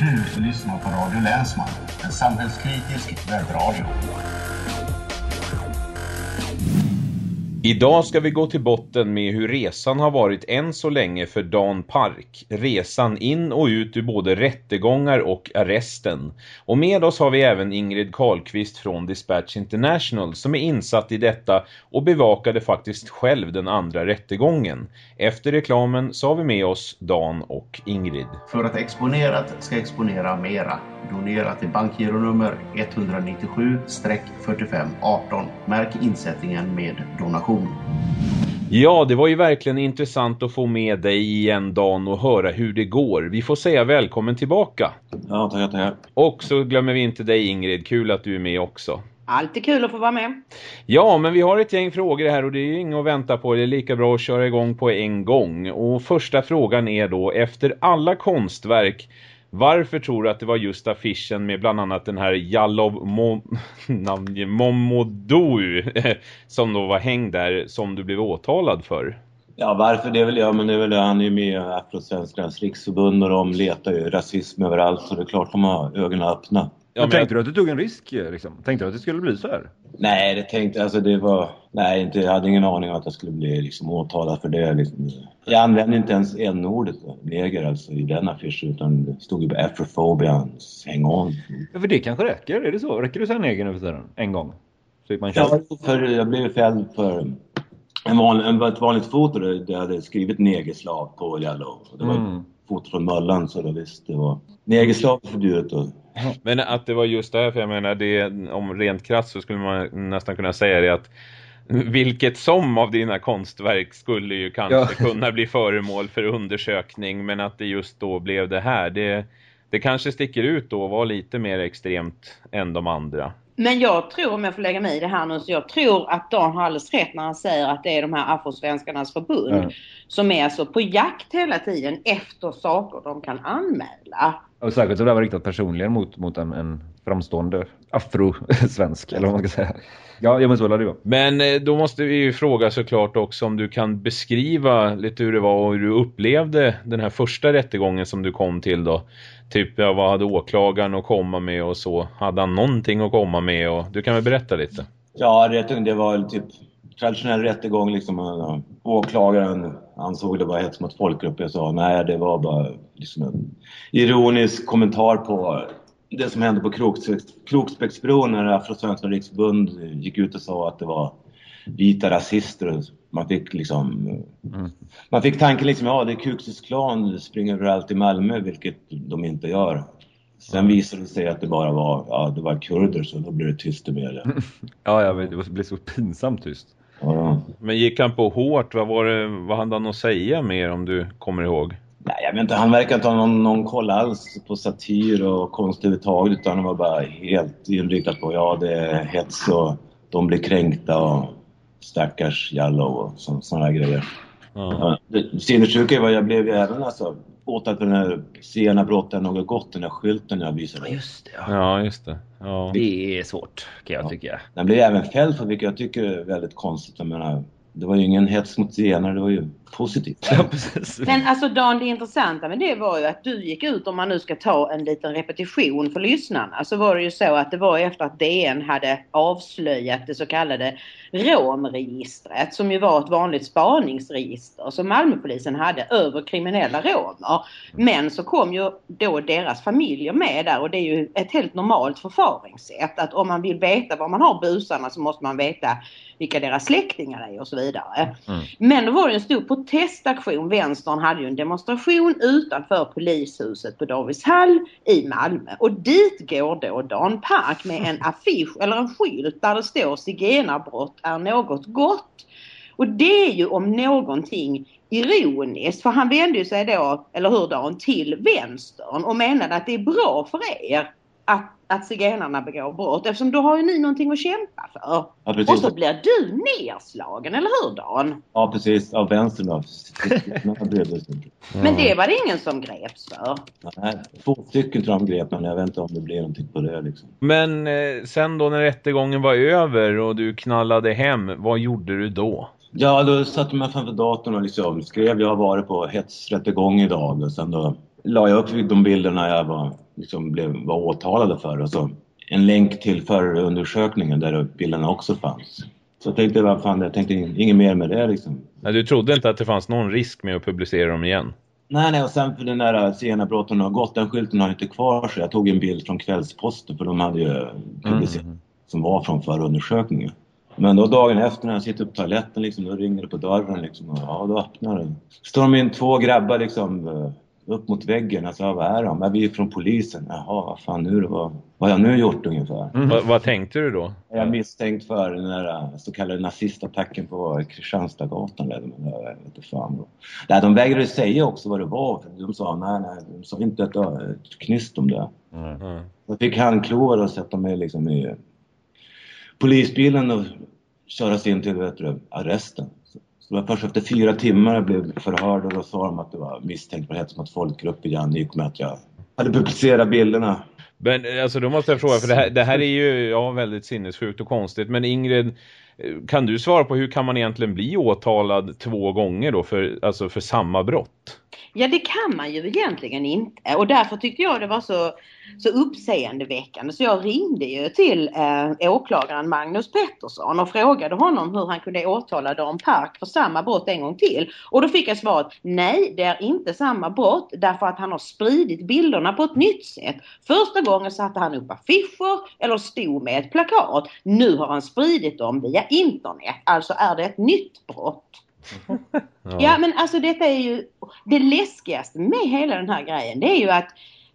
Du lyssnar på Radio Länsman, en samhällskritisk webbradio. Idag ska vi gå till botten med hur resan har varit än så länge för Dan Park. Resan in och ut ur både rättegångar och arresten. Och med oss har vi även Ingrid Karlqvist från Dispatch International som är insatt i detta och bevakade faktiskt själv den andra rättegången. Efter reklamen så har vi med oss Dan och Ingrid. För att exponerat ska exponera mera. Donera till bankgironummer 197-4518. Märk insättningen med donation. Ja, det var ju verkligen intressant att få med dig igen Dan och höra hur det går. Vi får säga välkommen tillbaka. Ja, tackar, tackar. Och så glömmer vi inte dig Ingrid, kul att du är med också. Alltid kul att få vara med. Ja, men vi har ett gäng frågor här och det är inget att vänta på. Det är lika bra att köra igång på en gång. Och första frågan är då, efter alla konstverk varför tror du att det var just affischen med bland annat den här Jalov Momodou som då var hängd där som du blev åtalad för? Ja, varför det är väl jag, men det är väl det han är ju med i Afrosvenskarnas riksförbund och de letar ju rasism överallt så det är klart de har ögonen öppna. Ja, men tänkte du att du tog en risk liksom? Tänkte du att det skulle bli så här? Nej, det tänkte alltså det var... Nej, inte, jag hade ingen aning om att jag skulle bli liksom åtalad för det. Liksom. Jag använde inte ens n-ordet neger alltså i den affischen utan det stod ju på afrofobians hang on. Ja, för det kanske räcker. Är det så? Räcker det att säga neger nu för en gång? Så man ja, för jag blev fälld för en vanlig, ett vanligt foto där jag hade skrivit negerslav på Yellow. Det var mm. foto från Möllan så då visst det var negerslav förbjudet. Och... Men att det var just därför jag menar det, om rent krasst så skulle man nästan kunna säga det att vilket som av dina konstverk skulle ju kanske ja. kunna bli föremål för undersökning men att det just då blev det här det, det kanske sticker ut då och var lite mer extremt än de andra. Men jag tror, om jag får lägga mig i det här nu, så jag tror att Dan har alldeles rätt när han säger att det är de här afrosvenskarnas förbund mm. som är alltså på jakt hela tiden efter saker de kan anmäla. Och säkert så det var riktat personligen mot, mot en, en framstående afrosvensk, eller vad man ska säga. Ja, jag måste hålla det Men eh, då måste vi ju fråga såklart också om du kan beskriva lite hur det var och hur du upplevde den här första rättegången som du kom till då. Typ, ja, vad hade åklagaren att komma med och så? Hade han någonting att komma med? Och du kan väl berätta lite? Ja, det var typ traditionell rättegång liksom. Åklagaren ansåg det var hets mot folkgrupp. Jag sa nej, det var bara liksom en ironisk kommentar på det som hände på Kroksbäcksbron när Afrosvenska riksförbund gick ut och sa att det var vita rasister. Man fick liksom... Mm. Man fick tanken liksom, ja det är Kuxis klan springer överallt i Malmö, vilket de inte gör. Sen mm. visade det sig att det bara var, ja, det var kurder så då blev det tyst i media. ja, ja, det blev så pinsamt tyst. Ja, Men gick han på hårt? Vad, var det, vad hade han att säga mer om du kommer ihåg? Nej, jag vet inte. Han verkar inte ha någon, någon koll alls på satir och konst överhuvudtaget utan han var bara helt inriktad på ja, det är hets och de blir kränkta och stackars Jallow och sådana grejer. Ja. Sinnessjuka var jag blev ju även alltså åtalad för den här sena brotten något gott, den här skylten jag visade. Just det. Ja, ja just det. Ja. Det är svårt kan jag ja. tycka. Den blev även fälld för vilket jag tycker är väldigt konstigt. Jag menar, det var ju ingen hets mot zigenare, det var ju positivt. Ja. Men alltså Dan, det intressanta med det var ju att du gick ut, om man nu ska ta en liten repetition för lyssnarna, så var det ju så att det var efter att DN hade avslöjat det så kallade romregistret som ju var ett vanligt spaningsregister som Malmöpolisen hade över kriminella romer. Men så kom ju då deras familjer med där och det är ju ett helt normalt förfaringssätt att om man vill veta var man har busarna så måste man veta vilka deras släktingar är och så vidare. Mm. Men då var det en stor protestaktion. Vänstern hade ju en demonstration utanför polishuset på Davishall i Malmö och dit går då Dan Park med en affisch eller en skylt där det står zigenarbrott är något gott. Och det är ju om någonting ironiskt för han vände ju sig då, eller hur Dan, till vänstern och menade att det är bra för er att, att zigenarna begår brott eftersom då har ju ni någonting att kämpa för. Ja, och så blir du nedslagen, eller hur Dan? Ja precis, av vänstern då. men det var det ingen som greps för? Nej, två stycken tror jag grep men jag vet inte om det blir någonting på det liksom. Men eh, sen då när rättegången var över och du knallade hem, vad gjorde du då? Ja, då satte man framför datorn och liksom skrev jag har varit på hetsrättegång idag och sen då la jag upp de bilderna jag var, liksom blev, var åtalade för och så en länk till förundersökningen där bilderna också fanns. Så jag tänkte, vad fan, jag tänkte inget mer med det liksom. Nej, du trodde inte att det fanns någon risk med att publicera dem igen? Nej, nej, och sen för den där sena brotten har gått, den skylten har inte kvar så jag tog en bild från Kvällsposten för de hade ju publicerat mm. som var från förundersökningen. Men då dagen efter när jag sitter på toaletten liksom, då ringer det på dörren liksom och ja, då öppnar det. Står de in två grabbar liksom upp mot väggen. Alltså, vad är de? Ja, vi är från polisen. Jaha, vad fan nu då? Vad, vad har jag nu gjort ungefär? Mm. Vad, vad tänkte du då? Jag är misstänkt för den där eh, så kallade nazistattacken på Kristianstadsgatan. Jag vet inte fan. Nej, de vägrade säga också vad det var. De sa nej, nej, de sa inte ett, ett knyst om det. Mm. Jag fick handklovar och sätta mig liksom i polisbilen och köras in till vet du, arresten. Så det var först efter fyra timmar jag blev förhörd och då sa de att det var misstänkt för hets mot folkgrupp igen i och med att jag hade publicerat bilderna. Men eh, alltså då måste jag fråga, för det här, det här är ju ja, väldigt sinnessjukt och konstigt. Men Ingrid, eh, kan du svara på hur kan man egentligen bli åtalad två gånger då för, alltså för samma brott? Ja det kan man ju egentligen inte och därför tyckte jag det var så, så uppseendeväckande så jag ringde ju till eh, åklagaren Magnus Pettersson och frågade honom hur han kunde åtala Dan Park för samma brott en gång till. Och då fick jag svaret nej det är inte samma brott därför att han har spridit bilderna på ett nytt sätt. Första gången satte han upp affischer eller stod med ett plakat. Nu har han spridit dem via internet, alltså är det ett nytt brott. Ja. ja men alltså detta är ju det läskigaste med hela den här grejen. Det är ju att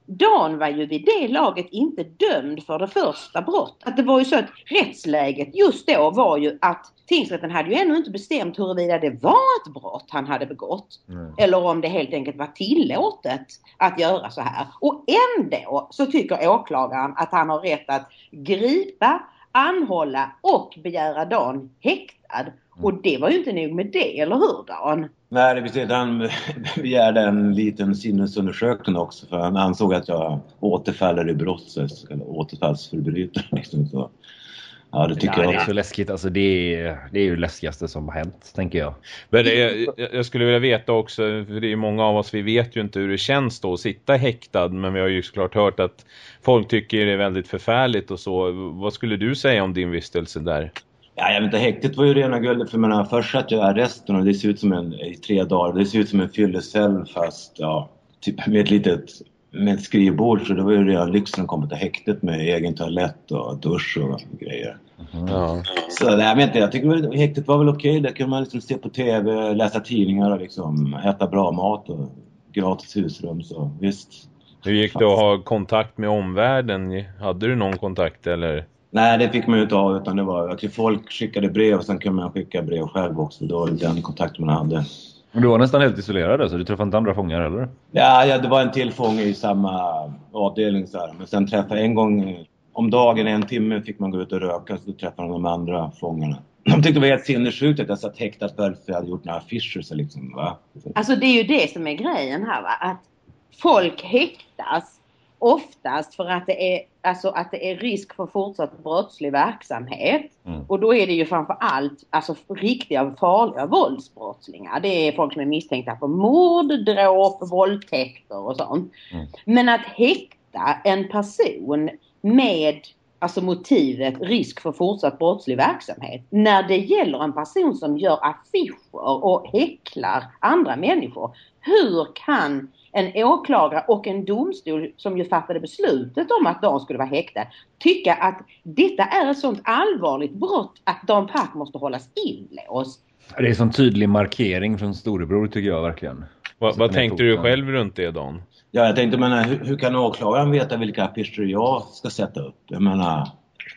Dan var ju vid det laget inte dömd för det första brottet. Att det var ju så att rättsläget just då var ju att tingsrätten hade ju ännu inte bestämt huruvida det var ett brott han hade begått. Mm. Eller om det helt enkelt var tillåtet att göra så här. Och ändå så tycker åklagaren att han har rätt att gripa, anhålla och begära Dan häktad. Och det var ju inte nog med det, eller hur Dan? Nej, precis. Han begärde en liten sinnesundersökning också för han ansåg att jag återfaller i brott, eller återfallsförbrytare. Liksom, så. Ja, det tycker Nej, jag Det är så läskigt. Alltså, det, är, det är ju det läskigaste som har hänt, tänker jag. Men det, jag skulle vilja veta också, för det är många av oss, vi vet ju inte hur det känns då att sitta häktad. Men vi har ju såklart hört att folk tycker det är väldigt förfärligt och så. Vad skulle du säga om din vistelse där? Ja, jag vet inte, häktet var ju rena guldet för menar, först satt jag arresten och det ser ut som en, i tre dagar, det ser ut som en fyllecell fast ja, typ med ett litet med ett skrivbord så det var ju redan lyxen att komma till häktet med egen toalett och dusch och grejer. Mm. Ja. Så nej, inte, jag tycker häktet var väl okej. Där kunde man liksom se på TV, läsa tidningar och liksom äta bra mat och gratis husrum så visst. Hur gick det att ha kontakt med omvärlden? Hade du någon kontakt eller? Nej, det fick man ju inte ha utan det var att folk skickade brev och sen kunde man skicka brev själv också. Det var den kontakt man hade. Men du var nästan helt isolerad så du träffade inte andra fångar heller? Ja, ja det var en till fånge i samma avdelning så här. Men sen träffade en gång om dagen, en timme fick man gå ut och röka så träffade de andra fångarna. De tyckte det var helt sinnessjukt att jag satt häktad för att jag hade gjort några affischer. Så liksom, va? Alltså det är ju det som är grejen här va. Att folk häktas oftast för att det är, alltså att det är risk för fortsatt brottslig verksamhet. Mm. Och då är det ju framför allt alltså riktiga farliga våldsbrottslingar. Det är folk som är misstänkta för mord, dråp, våldtäkter och sånt. Mm. Men att häkta en person med alltså motivet risk för fortsatt brottslig verksamhet. När det gäller en person som gör affischer och häcklar andra människor. Hur kan en åklagare och en domstol som ju fattade beslutet om att Dan skulle vara häktad tycka att detta är ett sånt allvarligt brott att Dan Park måste hållas inlåst. Det är en sån tydlig markering från storebror tycker jag verkligen. Va, vad tänkte du själv runt det Dan? Ja, jag tänkte, men hur, hur kan åklagaren veta vilka affischer jag ska sätta upp? Jag menar,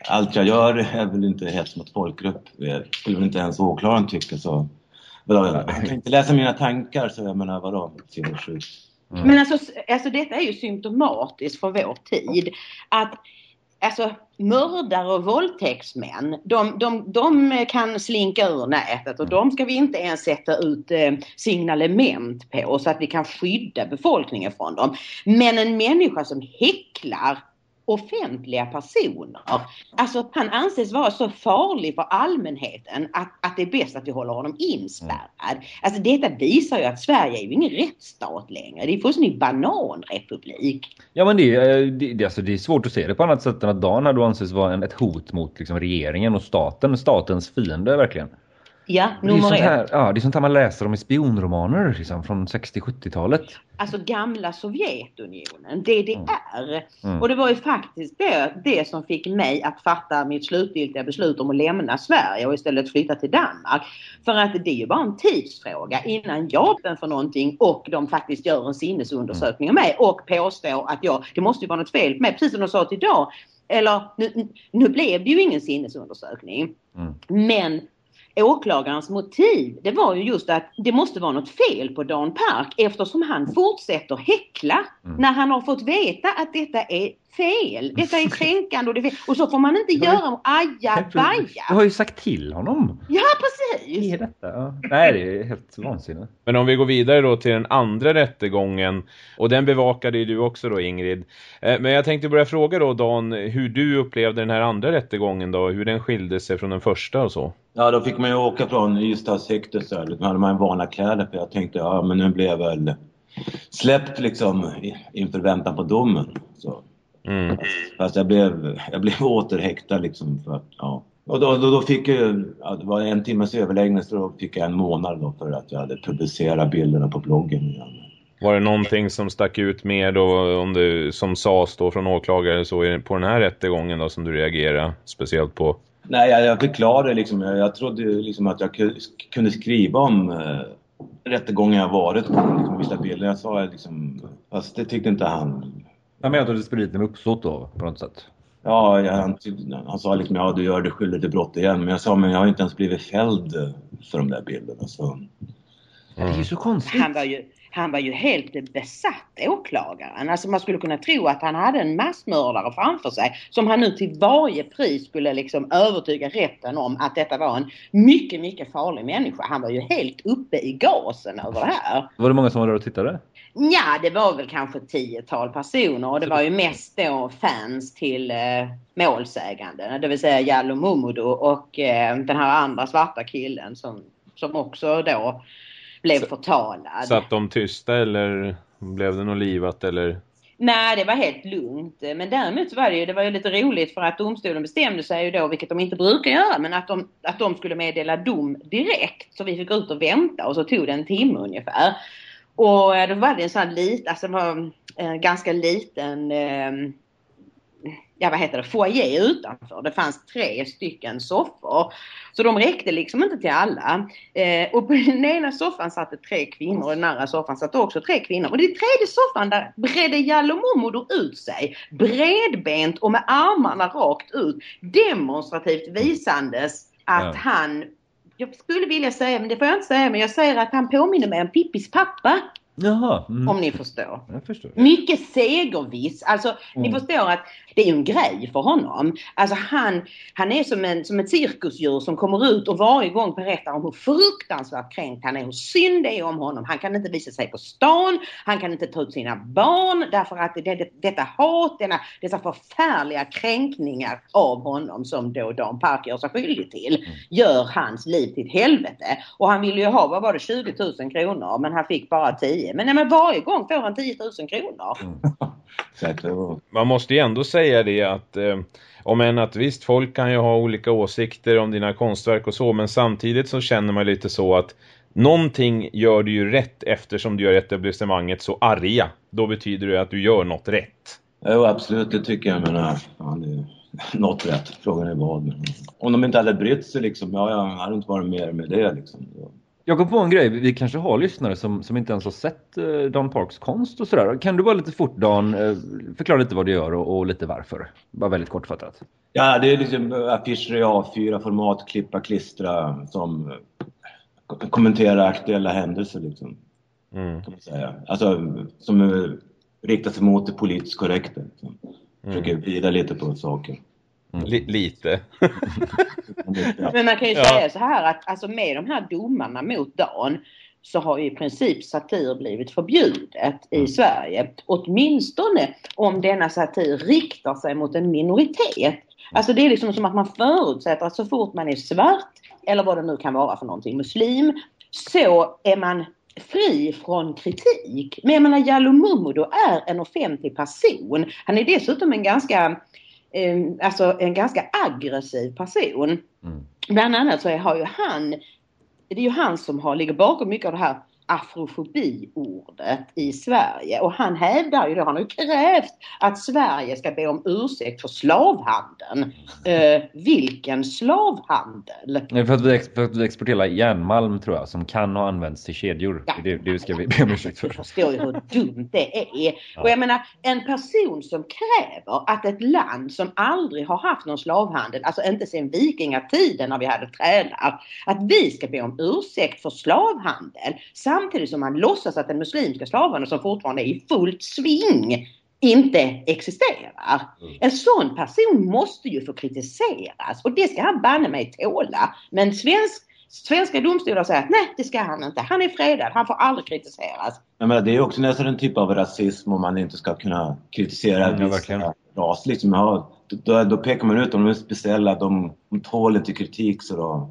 allt jag gör är väl inte hets mot folkgrupp. Det skulle väl inte ens åklagaren tycka så. Jag kan inte läsa mina tankar så jag menar vadå? Mm. Men alltså, alltså detta är ju symptomatiskt för vår tid. Att alltså mördare och våldtäktsmän, de, de, de kan slinka ur nätet och de ska vi inte ens sätta ut eh, signalement på så att vi kan skydda befolkningen från dem. Men en människa som häcklar offentliga personer. Alltså han anses vara så farlig för allmänheten att, att det är bäst att vi håller honom inspärrad. Alltså detta visar ju att Sverige är ju ingen rättsstat längre. Det är fullständigt bananrepublik. Ja men det, är- det, det, alltså, det är svårt att se det på annat sätt än att Dan här då anses vara en, ett hot mot liksom, regeringen och staten, statens fiende verkligen. Ja, Det är, nummer ett. här, ja, det är sånt här man läser om i spionromaner liksom, från 60-70-talet. Alltså gamla Sovjetunionen, DDR. Mm. Och det var ju faktiskt det, det som fick mig att fatta mitt slutgiltiga beslut om att lämna Sverige och istället flytta till Danmark. För att det är ju bara en tidsfråga innan öppen för någonting och de faktiskt gör en sinnesundersökning av mig och påstår att jag, det måste ju vara något fel på mig, precis som de sa till idag. Eller nu, nu blev det ju ingen sinnesundersökning. Mm. Men åklagarens motiv det var ju just att det måste vara något fel på Dan Park eftersom han fortsätter häckla Mm. när han har fått veta att detta är fel. Detta är kränkande och det är fel. Och så får man inte göra och aja Jag baja. har ju sagt till honom. Ja precis! är detta? Ja. Nej, det är helt vansinnigt. Men om vi går vidare då till den andra rättegången och den bevakade ju du också då Ingrid. Eh, Men jag tänkte börja fråga då Dan hur du upplevde den här andra rättegången då, hur den skilde sig från den första och så. Ja, då fick man ju åka från Ystads häkte så här. Då hade man vanliga kläder för jag tänkte, ja men nu blev väl släppt liksom inför väntan på domen. Så. Mm. Fast jag blev, jag blev återhäktad liksom för att, ja. Och då, då, då fick jag, ja, det var en timmes överläggning så då fick jag en månad då för att jag hade publicerat bilderna på bloggen igen. Var det någonting som stack ut mer då om det som sades då från åklagare så på den här rättegången då som du reagerade speciellt på? Nej, jag, jag förklarade liksom, jag, jag trodde liksom att jag ku- kunde skriva om eh, rättegången jag varit på, liksom, vissa bilder. Jag sa liksom, fast det tyckte inte han. Jag menar att du hade med uppsåt då, på något sätt. Ja, jag, han, typ, han sa liksom, ja du gör dig skyldig till brott igen. Men jag sa, men jag har inte ens blivit fälld för de där bilderna. Så. Det är ju så konstigt. Han var ju, han var ju helt besatt åklagaren. Alltså man skulle kunna tro att han hade en massmördare framför sig som han nu till varje pris skulle liksom övertyga rätten om att detta var en mycket, mycket farlig människa. Han var ju helt uppe i gasen över det här. Var det många som var där och tittade? Ja, det var väl kanske ett tiotal personer och det var ju mest då fans till eh, målsäganden. Det vill säga Jallo Mummudu och eh, den här andra svarta killen som, som också då blev Så- förtalad. Satt de tysta eller blev det något livat eller? Nej, det var helt lugnt. Men däremot var det ju, det var ju lite roligt för att domstolen bestämde sig ju då, vilket de inte brukar göra, men att de, att de skulle meddela dom direkt. Så vi fick gå ut och vänta och så tog det en timme ungefär. Och eh, då var det en sån här liten, alltså det var en ganska liten, eh, ja vad heter det, foyer utanför. Det fanns tre stycken soffor. Så de räckte liksom inte till alla. Eh, och på den ena soffan satt det tre kvinnor och den andra soffan satt också tre kvinnor. Och i den tredje soffan där bredde Jallo Momodou ut sig. Bredbent och med armarna rakt ut. Demonstrativt visandes att Ja. han jag skulle vilja säga, men det får jag inte säga, men jag säger att han påminner mig om Pippis pappa. Jaha. Mm. Om ni förstår. Jag förstår. Mycket segerviss. Alltså ni Mm. förstår att det är ju en grej för honom. Alltså han, han är som, en, som ett cirkusdjur som kommer ut och varje gång berättar om hur fruktansvärt kränkt han är, hur synd det är om honom. Han kan inte visa sig på stan, han kan inte ta ut sina barn därför att det, det, detta hat, denna, dessa förfärliga kränkningar av honom som då Dan Park gör sig skyldig till, gör hans liv till ett helvete. Och han ville ju ha, vad var det, 20 000 kronor men han fick bara 10. Men, nej, men varje gång får han 10 000 kronor. Var- Man måste ju ändå säga säga det att eh, om än att visst folk kan ju ha olika åsikter om dina konstverk och så men samtidigt så känner man lite så att någonting gör du ju rätt eftersom du gör etablissemanget så arga. Då betyder det att du gör något rätt. Jo, absolut, det tycker jag. Men, fan, det något rätt. Frågan är vad. Men, om de inte hade brytt sig liksom, ja, jag hade inte varit mer med det liksom. Jag kom på en grej, vi kanske har lyssnare som, som inte ens har sett eh, Dan Parks konst och sådär. Kan du bara lite fort Dan, eh, förklara lite vad du gör och, och lite varför? Bara väldigt kortfattat. Ja, det är liksom affischer i A4-format, klippa, klistra, som eh, kommenterar aktuella händelser liksom. Mm. Kan man säga. Alltså, som riktar sig mot det politiskt korrekta. Liksom. Försöker vrida lite på saker. Li- lite. Men man kan ju Ja. säga så här att alltså med de här domarna mot Dan så har ju i princip satir blivit förbjudet i Mm. Sverige. Åtminstone om denna satir riktar sig mot en minoritet. Alltså det är liksom som att man förutsätter att så fort man är svart eller vad det nu kan vara för någonting, muslim, så är man fri från kritik. Men jag menar Jallow Muhammed är en offentlig person. Han är dessutom en ganska alltså en ganska aggressiv person. Mm. Bland annat så har ju han, det är ju han som har, ligger bakom mycket av det här afrofobi-ordet i Sverige och han hävdar ju då, han har ju krävt att Sverige ska be om ursäkt för slavhandeln. Eh, vilken slavhandel? Nej, för att, vi för att vi exporterar järnmalm tror jag som kan ha använts till kedjor. Ja. Det, det ska vi be om ursäkt för. Jag förstår ju hur dumt det är. Och jag menar en person som kräver att ett land som aldrig har haft någon slavhandel, alltså inte sedan vikingatiden när vi hade trälar, att vi ska be om ursäkt för slavhandel samtidigt som man låtsas att den muslimska slavhandeln som fortfarande är i fullt sving inte existerar. En sån person måste ju få kritiseras och det ska han banne mig tåla. Men svensk, svenska domstolar säger att nej det ska han inte. Han är fredad, han får aldrig kritiseras. Jag menar, det är också nästan en typ av rasism om man inte ska kunna kritisera Mm, vissa ras. Liksom, ja, då, då pekar man ut dem, de är speciella, de, de tål inte kritik så då...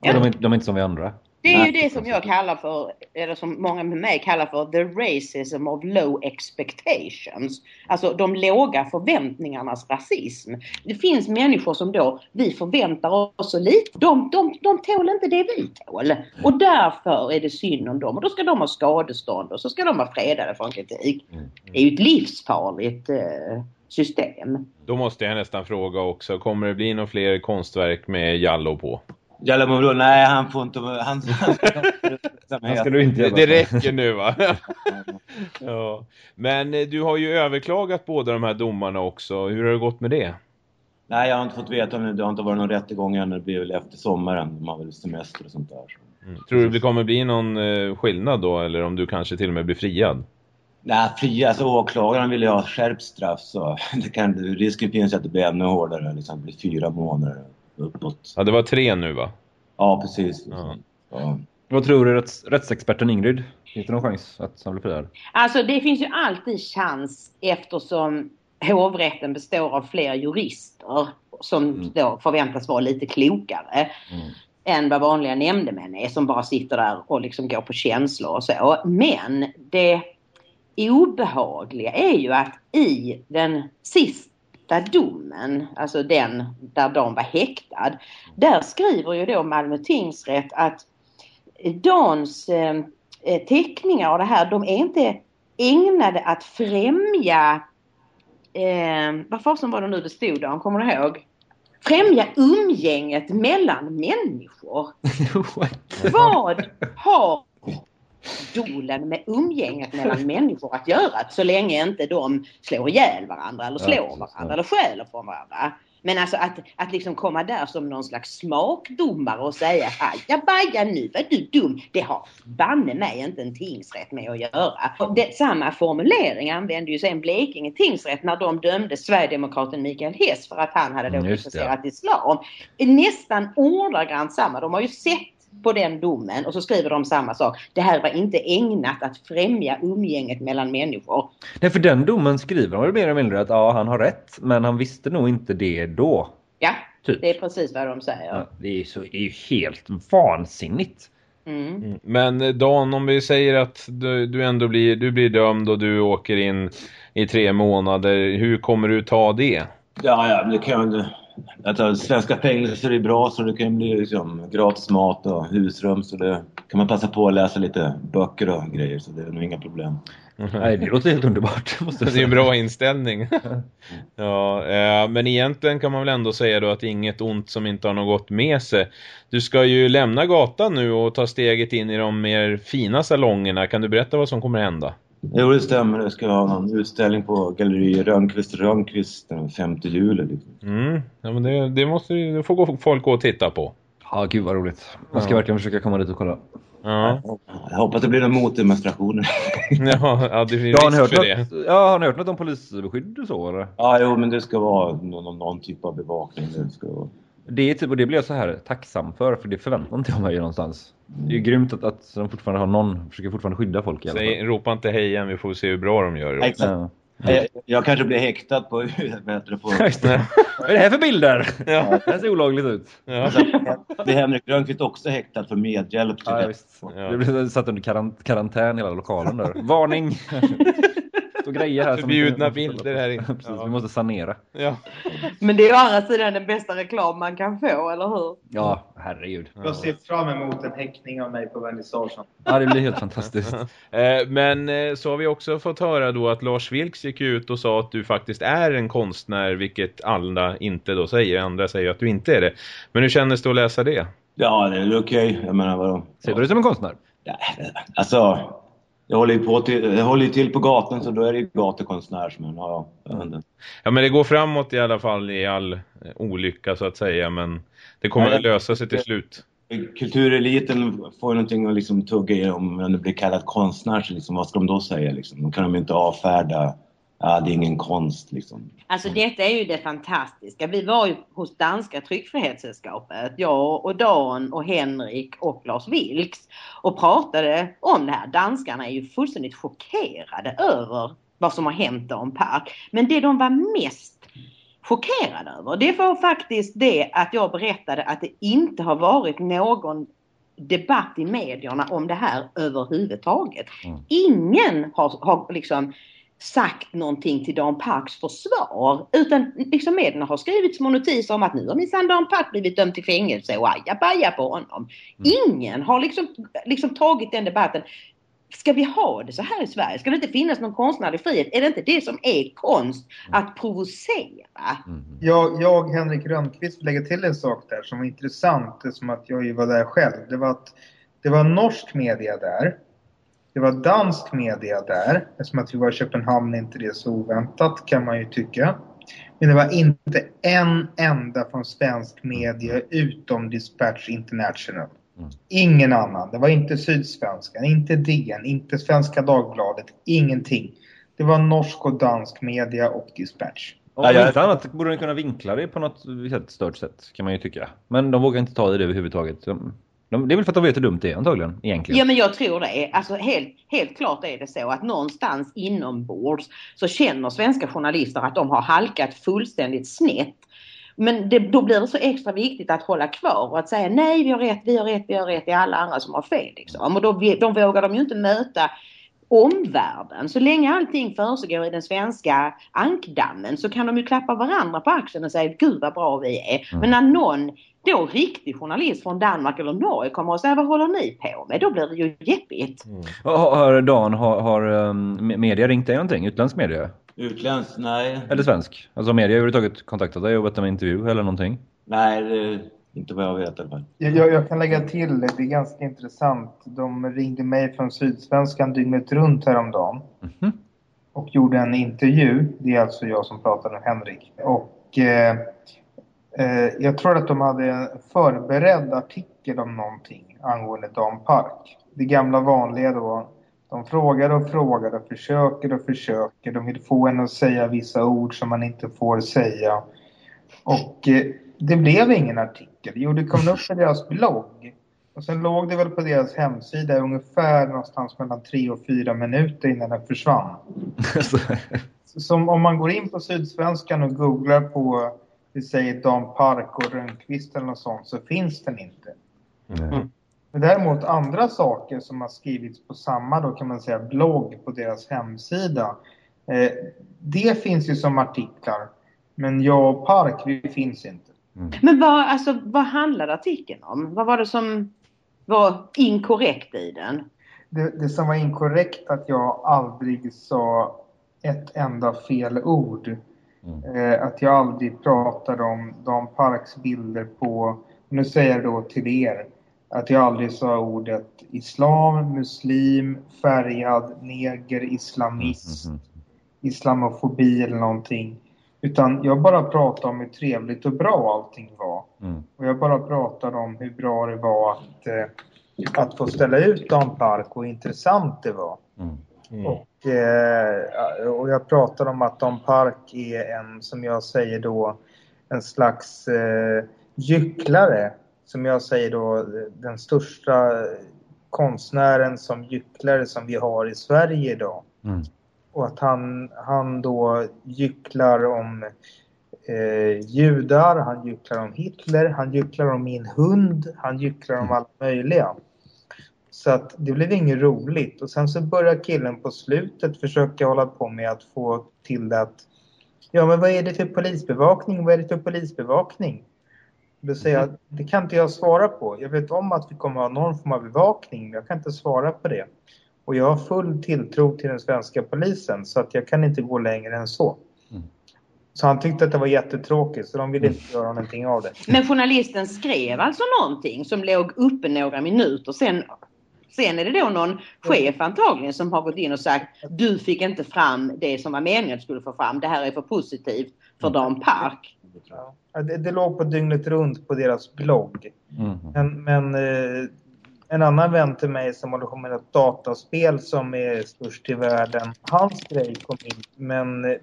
Ja, de, är, de är inte som vi andra. Det är ju Nej. det som jag kallar för, eller som många med mig kallar för the racism of low expectations. Alltså de låga förväntningarnas rasism. Det finns människor som då, vi förväntar oss så lite. De, de, de tål inte det vi tål. Och därför är det synd om dem. Och då ska de ha skadestånd och så ska de vara fredade från kritik. Det är ju ett livsfarligt eh, system. Då måste jag nästan fråga också, kommer det bli några fler konstverk med Jallo på? Mumlo, nej han får inte... Han, han, Det ska du inte Det, det räcker nu va? ja. Men eh, du har ju överklagat båda de här domarna också. Hur har det gått med det? Nej, jag har inte fått veta om det. Har inte varit någon rättegång än. Det blir väl efter sommaren. Har väl semester och sånt där. Tror du det kommer bli någon eh, skillnad då? Eller om du kanske till och med blir friad? Nej, fria, alltså åklagaren vill ju ha skärpt straff så det kan, risken finns att det blir ännu hårdare. Liksom, det blir fyra månader uppåt. Ja, det var tre nu va? Ja, precis. Ja. Ja. Vad tror du rätts, rättsexperten Ingrid? Finns det någon chans att han blir friad? Alltså det finns ju alltid chans eftersom hovrätten består av fler jurister som Mm. då förväntas vara lite klokare Mm. än vad vanliga nämndemän är som bara sitter där och liksom går på känslor och så. Men det obehagliga är ju att i den sista domen, alltså den där de var häktad, där skriver ju då Malmö tingsrätt att Dans eh, teckningar och det här, de är inte ägnade att främja, eh, vad fasen var det nu det stod där, kommer du ihåg? Främja umgänget mellan människor. Vad har dolen med umgänget mellan människor att göra så länge inte de slår ihjäl varandra eller Ja, slår precis, varandra ja. eller stjäler från varandra. Men alltså att, att liksom komma där som någon slags smakdomare och säga ajabaja nu var du dum. Det har banne mig inte en tingsrätt med att göra. Och det, samma formulering använde ju sen Blekinge tingsrätt när de dömde Sverigedemokraten Mikael Hess för att han hade då Mm, kritiserat islam. Nästan ordagrant samma. De har ju sett på den domen och så skriver de samma sak. Det här var inte ägnat att främja umgänget mellan människor. Nej, för den domen skriver väl mer eller mindre att ja, han har rätt. Men han visste nog inte det då. Ja, Typ. det är precis vad de säger. Ja, det, är så, det är ju helt vansinnigt. Mm. Men eh, Dan, om vi säger att du, du ändå blir, du blir dömd och du åker in i tre månader. Hur kommer du ta det? Ja, ja, det kan ju... Alltså, svenska fängelser är bra så det kan bli liksom, gratis mat och husrum så det kan man passa på att läsa lite böcker och grejer så det är nog inga problem. Nej, det låter helt underbart. Det är en bra inställning. ja, eh, men egentligen kan man väl ändå säga då att inget ont som inte har något med sig. Du ska ju lämna gatan nu och ta steget in i de mer fina salongerna. Kan du berätta vad som kommer hända? Jo, det stämmer. Jag ska ha någon utställning på Galleri Rönnqvist Rönnqvist den 5 juli. Liksom. Mm, ja, men det, det måste ju- det får gå- folk gå och titta på. Ja, gud vad roligt. Man ska Ja. verkligen försöka komma dit och kolla. Ja, Jag hoppas det blir några motdemonstrationer. ja, ja det finns Ja, risk hört för något, det. ja, har ni hört något om polisbeskydd och så eller? ja, jo, men det ska vara någon, någon typ av bevakning. Det ska vara Det, är typ, och det blir jag så här tacksam för, för det förväntar inte jag mig någonstans. Det är grymt att, att de fortfarande har någon, försöker fortfarande skydda folk i alla fall. Säg, ropa inte hej igen, vi får se hur bra de gör. Exakt. Ja. Jag, jag kanske blir häktad på... det, på det. Vad är det här för bilder? Ja. Det här ser olagligt ut. Ja. alltså, blir Henrik Rönnqvist också häktad för medhjälp till Ja, detta? visst. Ja. Det blev satt under karant karantän hela lokalen där. Varning! Så grejer här som Förbjudna bilder här inne. Precis, Ja. vi måste sanera. Ja. Men det är å andra sidan den bästa reklam man kan få, eller hur? Ja, herregud. Jag ser fram emot en häckning av mig på vernissagen. Ja, det blir helt fantastiskt. Eh, Men eh, så har vi också fått höra då att Lars Vilks gick ut och sa att du faktiskt är en konstnär, vilket alla inte då säger. Andra säger att du inte är det. Men hur kändes det att läsa det? Ja, det är okej. Jag menar, vadå? Ser du dig som en konstnär? Ja, alltså, jag håller på till, jag håller till på gatan så då är det ju gatukonstnär som jag ja, jag vet inte. Ja, men det går framåt i alla fall i all eh, olycka så att säga. Men det kommer Ja, att lösa sig till slut. Kultureliten får någonting att liksom tugga i om det blir kallat konstnär så liksom, vad ska de då säga liksom? Då kan de inte avfärda, ja det är ingen konst liksom. Alltså detta är ju det fantastiska. Vi var ju hos Danska tryckfrihetssällskapet, jag och Dan och Henrik och Lars Vilks och pratade om det här. Danskarna är ju fullständigt chockerade över vad som har hänt Dan Park. Men det de var mest chockerade över, det var faktiskt det att jag berättade att det inte har varit någon debatt i medierna om det här överhuvudtaget. Mm. Ingen har, har liksom sagt någonting till Dan Parks försvar. Utan liksom medierna har skrivit små notiser om att nu har minsann Dan Park blivit dömd till fängelse och ajabaja på honom. Ingen har liksom, liksom tagit den debatten. Ska vi ha det så här i Sverige? Ska det inte finnas någon konstnärlig frihet? Är det inte det som är konst? Att provocera? Mm. Jag, jag, Henrik Rönnqvist, vill lägga till en sak där som var intressant, som att jag ju var där själv. Det var att det var norsk media där. Det var dansk media där. Eftersom att vi var i Köpenhamn är inte det så oväntat kan man ju tycka. Men det var inte en enda från svensk media utom Dispatch International. Mm. Ingen annan. Det var inte Sydsvenskan, inte DN, inte Svenska Dagbladet, ingenting. Det var norsk och dansk media och Dispatch. Om Ja, inte annat borde de kunna vinkla det på något stört sätt kan man ju tycka. Men de vågar inte ta i det överhuvudtaget. De, de, det är väl för att de vet hur dumt det är antagligen, egentligen. Ja men jag tror det. Alltså helt, helt klart är det så att någonstans inombords så känner svenska journalister att de har halkat fullständigt snett. Men det, då blir det så extra viktigt att hålla kvar och att säga nej vi har rätt, vi har rätt, vi har rätt, det är alla andra som har fel. Liksom. Och då, de vågar de ju inte möta omvärlden. Så länge allting försiggår i den svenska ankdammen så kan de ju klappa varandra på axeln och säga gud vad bra vi är. Mm. Men när någon då riktig journalist från Danmark eller Norge kommer och säger vad håller ni på med? Då blir det ju jeppigt. Har, har Dan, har, har um, media ringt dig någonting? Utländsk media? Utländskt? Nej. Eller svensk? Alltså har media överhuvudtaget kontaktat dig och bett om en intervju eller någonting? Nej, det, inte vad jag vet i alla fall. Jag, jag, jag kan lägga till, det är ganska intressant. De ringde mig från Sydsvenskan dygnet runt häromdagen Mhm. och gjorde en intervju. Det är alltså jag som pratar med Henrik. Och eh, jag tror att de hade en förberedd artikel om någonting angående Dan Park. Det gamla vanliga då. De frågar och frågar och försöker och försöker. De vill få en att säga vissa ord som man inte får säga. Och eh, det blev ingen artikel. Jo, det kom upp på deras blogg. Och sen låg det väl på deras hemsida ungefär någonstans mellan tre och fyra minuter innan den försvann. Som om man går in på Sydsvenskan och googlar på, vi säger Dan Park och Rönnqvist eller något sånt, så finns den inte. Mm. Men däremot andra saker som har skrivits på samma då kan man säga blogg på deras hemsida. Eh, det finns ju som artiklar. Men jag och Park, vi finns inte. Men vad, alltså, vad handlade artikeln om? Vad var det som var inkorrekt i den? Det, det som var inkorrekt att jag aldrig sa ett enda fel ord. Eh, att jag aldrig pratade om Dan Parks bilder på, nu säger jag då till er, att jag aldrig sa ordet islam, muslim, färgad, neger, islamist, Mhm. islamofobi eller någonting. Utan jag bara pratade om hur trevligt och bra allting var. Mm. Och jag bara pratade om hur bra det var att, eh, att få ställa ut Dan Park och hur intressant det var. Mm. Och, eh, och jag pratade om att Dan Park är en, som jag säger då, en slags eh, gycklare, som jag säger då den största konstnären som gycklare som vi har i Sverige idag. Mm. Och att han, han då gycklar om eh, judar, han gycklar om Hitler, han gycklar om min hund, han gycklar om allt möjliga. Så att det blev inget roligt. Och sen så börjar killen på slutet försöka hålla på med att få till det att Ja, men vad är det för polisbevakning? Vad är det för polisbevakning? Då säger jag, det kan inte jag svara på. Jag vet om att vi kommer att ha någon form av bevakning, men jag kan inte svara på det. Och jag har full tilltro till den svenska polisen, så att jag kan inte gå längre än så. Mm. Så han tyckte att det var jättetråkigt, så de ville inte göra någonting av det. Men journalisten skrev alltså någonting som låg uppe några minuter. Sen, sen är det då någon chef antagligen som har gått in och sagt du fick inte fram det som var meningen att du skulle få fram. Det här är för positivt för Dan Park. Ja, det, det låg på dygnet runt på deras blogg. Mm. Men, men eh, en annan vän till mig som håller på med ett dataspel som är störst i världen. Hans grej kom in, men eh,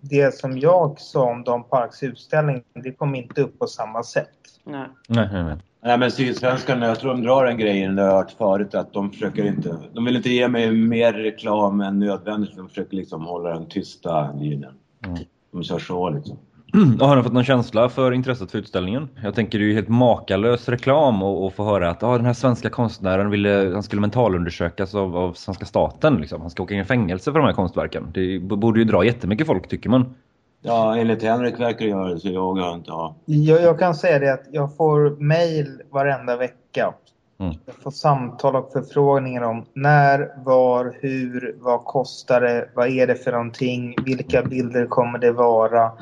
det som jag sa om Dan Parks utställning, det kom inte upp på samma sätt. Nej. Nej, nej, nej. Nej men Sydsvenskan, jag tror de drar en grej det har jag hört förut att de försöker inte, de vill inte ge mig mer reklam än nödvändigt. De försöker liksom hålla den tysta linjen. Mm. De kör så liksom. Och har du fått någon känsla för intresset för utställningen? Jag tänker det är ju helt makalös reklam och, och få höra att ah, den här svenska konstnären ville, han skulle mentalundersökas av, av svenska staten. Liksom. Han ska åka in i fängelse för de här konstverken. Det borde ju dra jättemycket folk tycker man. Ja, enligt Henrik verkar det göra det så jag har inte, ja. Jag, jag kan säga det att jag får mejl varenda vecka. Mm. Jag får samtal och förfrågningar om när, var, hur, vad kostar det, vad är det för någonting, vilka bilder kommer det vara.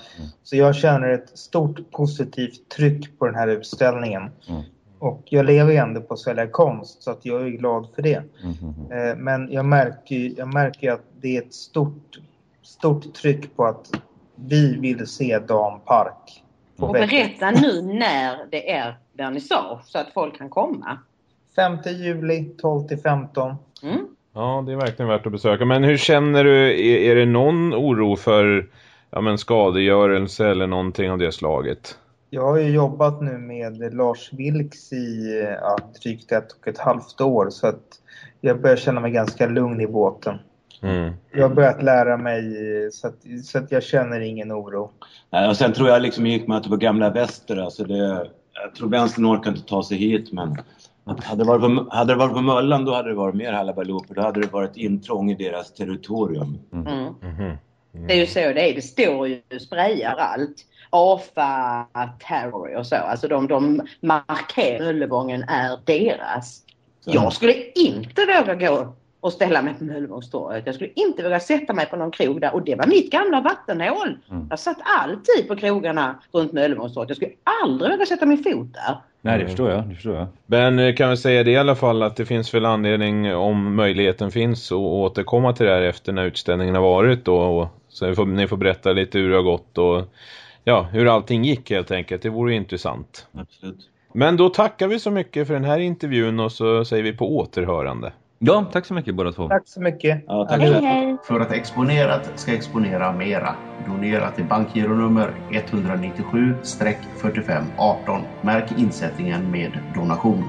Så jag känner ett stort positivt tryck på den här utställningen. Mm. Och jag lever ju ändå på att sälja konst så att jag är glad för det. Mm, mm, mm. Eh, Men jag märker, ju- jag märker att det är ett stort, stort tryck på att vi vill se Dan Park. på Och berätta nu när det är vernissage så att folk kan komma. 5 juli 12 till 15. Mm. Ja, det är verkligen värt att besöka. Men hur känner du, är, är det någon oro för ja, men skadegörelse eller någonting av det slaget? Jag har ju jobbat nu med Lars Vilks i ja, drygt ett och ett halvt år så att jag börjar känna mig ganska lugn i båten. Mm. Jag har börjat lära mig så att, så att jag känner ingen oro. Nej, Och sen tror jag liksom gick med att det var gamla väster. Alltså det, jag tror vänstern orkar inte ta sig hit men hade det, varit på, hade det varit på Möllan då hade det varit mer halabaloo för då hade det varit intrång i deras territorium. Mm. Mhm. Det är ju så det är. Det står ju sprayar allt. AFA, Terror och så. Alltså de, de markerar Möllevången är deras. Jag skulle inte våga gå och ställa mig på Möllevångstorget. Jag skulle inte våga sätta mig på någon krog där och det var mitt gamla vattenhål. Mm. Jag satt alltid på krogarna runt Möllevångstorget. Jag skulle aldrig våga sätta min fot där. Nej, det förstår jag. Det förstår jag. Men eh, kan vi säga det i alla fall att det finns väl anledning om möjligheten finns att återkomma till det här efter när utställningen har varit då. Och så får, ni får berätta lite hur det har gått och ja, hur allting gick helt enkelt. Det vore ju intressant. Absolut. Men då tackar vi så mycket för den här intervjun och så säger vi på återhörande. Ja, tack så mycket båda två. Tack så mycket. Ja, tack. Hej hej! För att Exponerat ska exponera mera. Donera till bankgironummer 197-4518. Märk insättningen med donation.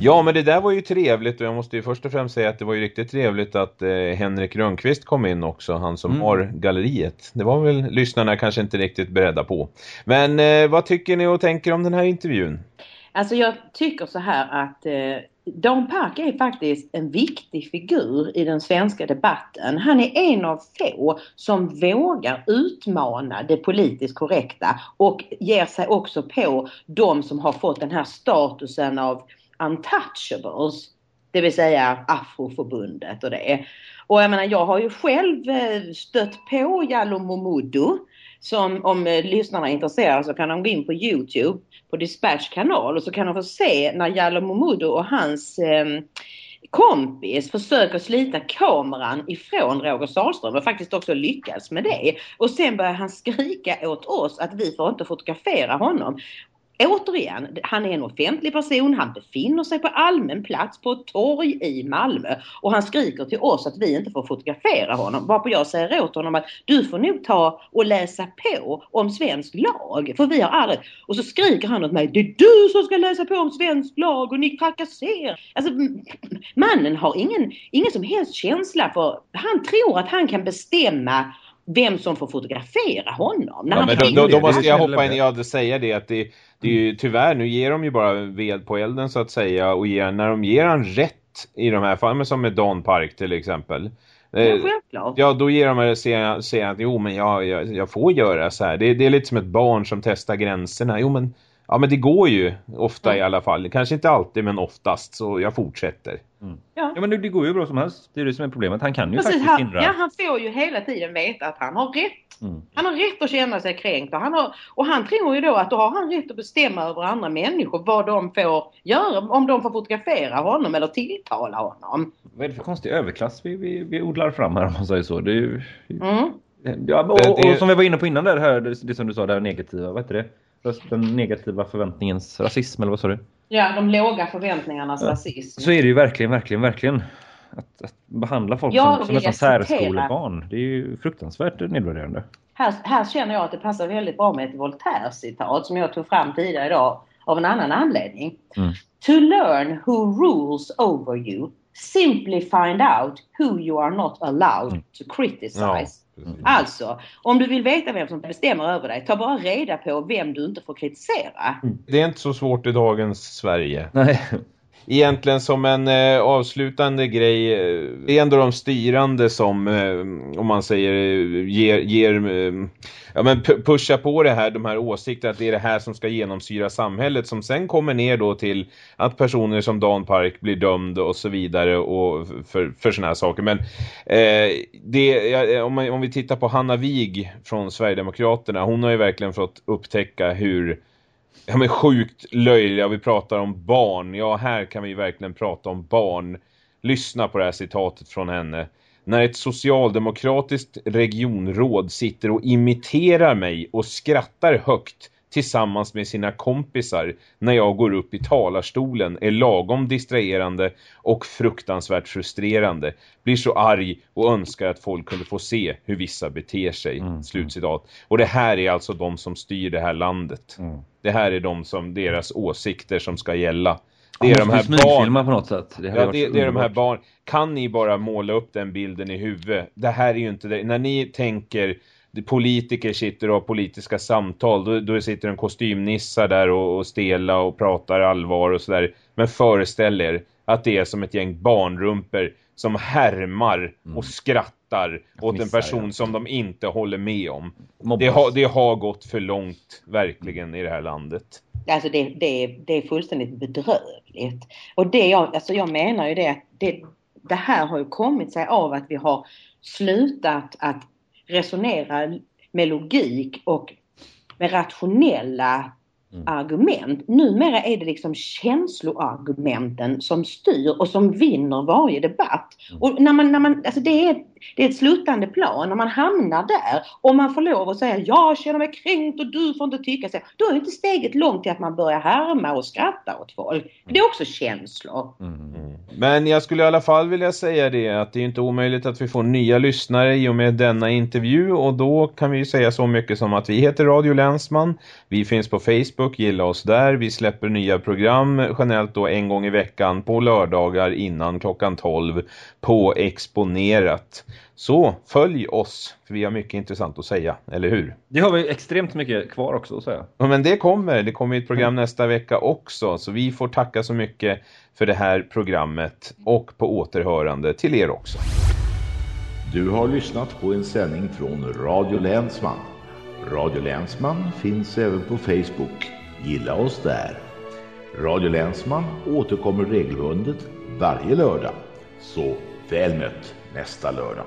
Ja, men det där var ju trevligt och jag måste ju först och främst säga att det var ju riktigt trevligt att eh, Henrik Rönnqvist kom in också, han som Mm. har galleriet. Det var väl lyssnarna kanske inte riktigt beredda på. Men eh, vad tycker ni och tänker om den här intervjun? Alltså jag tycker så här att eh, Dan Park är faktiskt en viktig figur i den svenska debatten. Han är en av få som vågar utmana det politiskt korrekta och ger sig också på de som har fått den här statusen av untouchables. Det vill säga Afroförbundet och det. Och jag menar jag har ju själv eh, stött på Jallow Momodou. Som om eh, lyssnarna är intresserade så kan de gå in på Youtube på Dispatch kanal och så kan de få se när Jallow Momodou och hans eh, kompis försöker slita kameran ifrån Roger Sahlström och faktiskt också lyckas med det. Och sen börjar han skrika åt oss att vi får inte fotografera honom återigen, han är en offentlig person, han befinner sig på allmän plats på ett torg i Malmö och han skriker till oss att vi inte får fotografera honom. Varpå jag säger åt honom att du får nog ta och läsa på om svensk lag, för vi har aldrig... Och så skriker han åt mig, det är du som ska läsa på om svensk lag och ni trakasserar. Alltså mannen har ingen, ingen som helst känsla för, han tror att han kan bestämma vem som får fotografera honom. Ja, men då, då, då, måste jag hoppa in och säga det att det, det är ju tyvärr, nu ger de ju bara ved på elden så att säga och ger, när de ger han rätt i de här fallen som med Don Park till exempel. Ja, Eh, självklart. Ja, då ger de säger, säger att jo men jag, jag, jag får göra så här. Det, det är lite som ett barn som testar gränserna. Jo men, ja, men det går ju ofta i alla fall. Kanske inte alltid men oftast så jag fortsätter. Ja. Ja men det, det går ju bra som helst. Det är det som är problemet. Han kan ju Precis, faktiskt han, hindra. ja, han får ju hela tiden veta att han har rätt. Mm. Han har rätt att känna sig kränkt och han, har, och han tror ju då att då har han rätt att bestämma över andra människor vad de får göra, om de får fotografera honom eller tilltala honom. Vad är det för konstig överklass vi, vi, vi odlar fram här om man säger så? Det är ju... Mm. Ja, och, och, som vi var inne på innan där, här, det, det som du sa, det här negativa, vad heter det? Den negativa förväntningens rasism, eller vad sa du? Ja, de låga förväntningarnas Ja. rasism. Så är det ju verkligen, verkligen, verkligen. Att, att behandla folk Jag som, som nästan särskolebarn. Det är ju fruktansvärt nedvärderande. Här, här känner jag att det passar väldigt bra med ett Voltaire-citat som jag tog fram tidigare idag av en annan anledning. Mm. To learn who rules over you, simply find out who you are not allowed Mm. to criticize. Ja, precis. Alltså, om du vill veta vem som bestämmer över dig, ta bara reda på vem du inte får kritisera. Det är inte så svårt i dagens Sverige. Nej. Egentligen som en eh, avslutande grej, eh, det är ändå de styrande som, eh, om man säger, eh, ger, ger eh, ja men pushar pusha på det här, de här åsikterna att det är det här som ska genomsyra samhället som sen kommer ner då till att personer som Dan Park blir dömd och så vidare och för, för sådana här saker. Men eh, det, ja, eh, om, man, om vi tittar på Hanna Wig från Sverigedemokraterna, hon har ju verkligen fått upptäcka hur Ja men sjukt löjliga, vi pratar om barn. Ja, här kan vi verkligen prata om barn. Lyssna på det här citatet från henne. När ett socialdemokratiskt regionråd sitter och imiterar mig och skrattar högt tillsammans med sina kompisar när jag går upp i talarstolen är lagom distraherande och fruktansvärt frustrerande. Blir så arg och önskar att folk kunde få se hur vissa beter sig. Mm. Slutcitat. Och det här är alltså de som styr det här landet. Mm. Det här är de som, deras åsikter som ska gälla. Det är de här barn. på något sätt. Det, Ja, det, det är de här underbart. barn. Kan ni bara måla upp den bilden i huvudet? Det här är ju inte det. När ni tänker politiker sitter och har politiska samtal då, då sitter en kostymnissar där och, och stela och pratar allvar och sådär. Men föreställ er att det är som ett gäng barnrumper som härmar och skrattar åt en person ja. som de inte håller med om. Det har, det har gått för långt verkligen i det här landet. Alltså det, det, det är fullständigt bedrövligt. Och det jag, alltså jag menar ju det att det, det här har ju kommit sig av att vi har slutat att resonera med logik och med rationella Mm. argument. Numera är det liksom känsloargumenten som styr och som vinner varje debatt. Mm. Och när man, när man, alltså det är, det är ett sluttande plan. om man hamnar där och man får lov att säga jag känner mig kränkt och du får inte tycka så. Då är inte steget långt till att man börjar härma och skratta åt folk. Det är också känslor. Mm. Men jag skulle i alla fall vilja säga det att det är inte omöjligt att vi får nya lyssnare i och med denna intervju och då kan vi ju säga så mycket som att vi heter Radio Länsman, vi finns på Facebook, gilla oss där, vi släpper nya program generellt då en gång i veckan på lördagar innan klockan 12 på Exponerat. Så följ oss, för vi har mycket intressant att säga, eller hur? Det har vi extremt mycket kvar också att säga. Ja, men det kommer. Det kommer ett program nästa vecka också. Så vi får tacka så mycket för det här programmet och på återhörande till er också. Du har lyssnat på en sändning från Radio Länsman. Radio Länsman finns även på Facebook. Gilla oss där. Radio Länsman återkommer regelbundet varje lördag. Så väl mött nästa lördag.